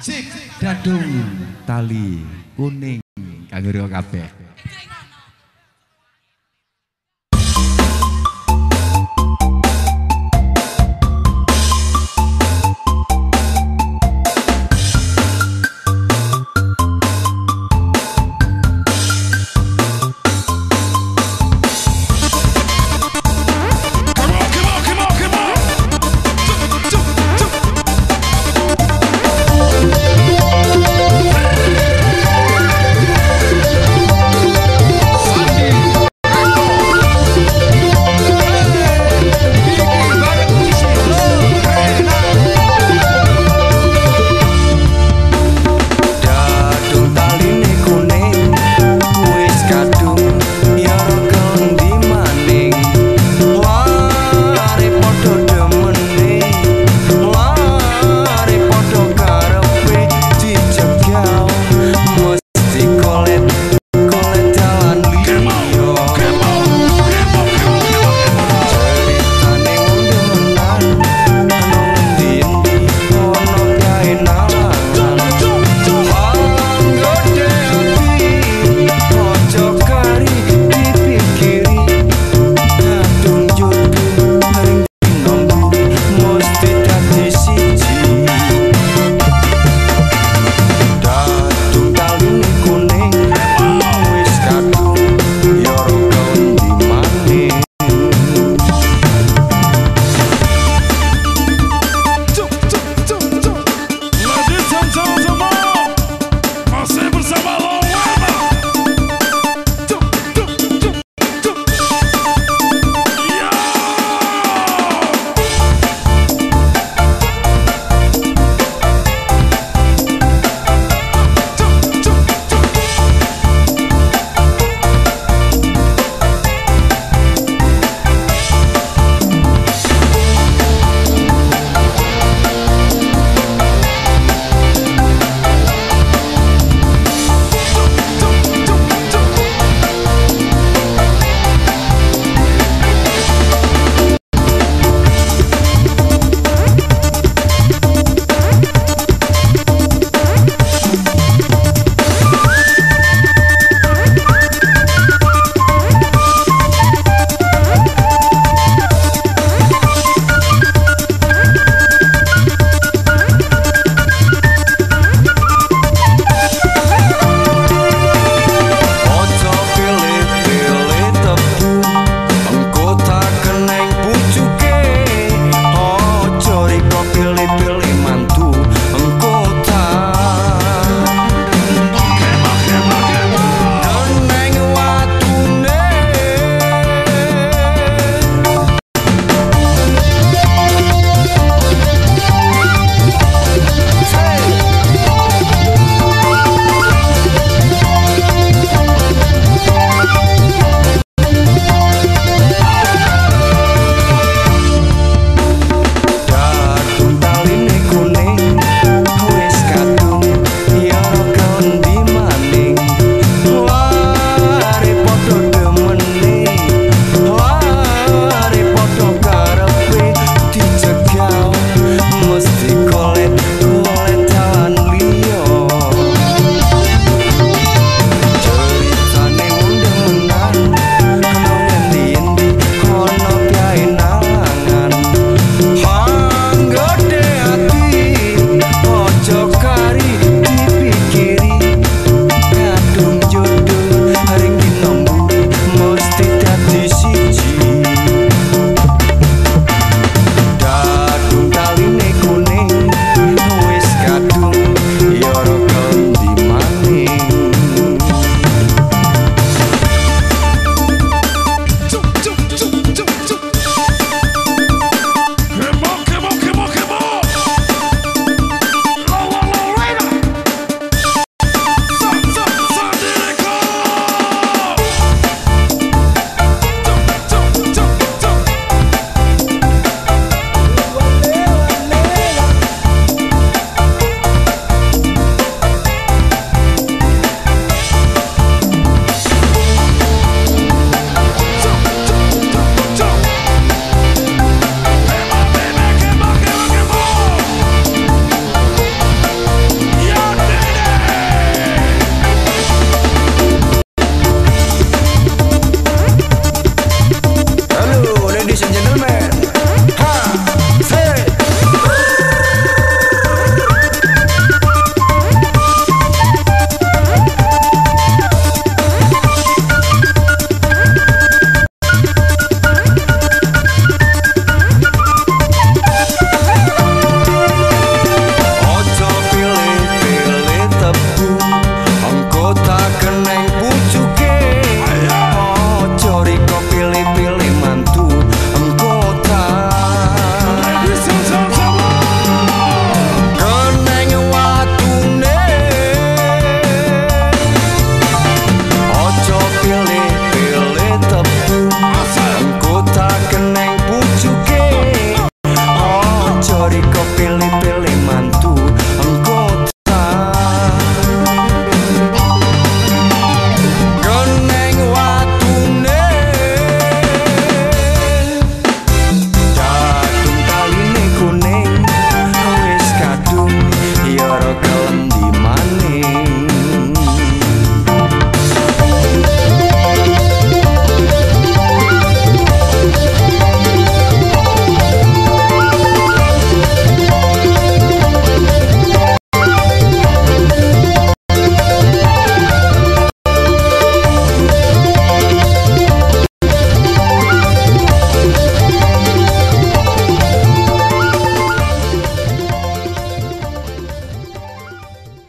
Sip, dadung tali kuning kanggo kabeh.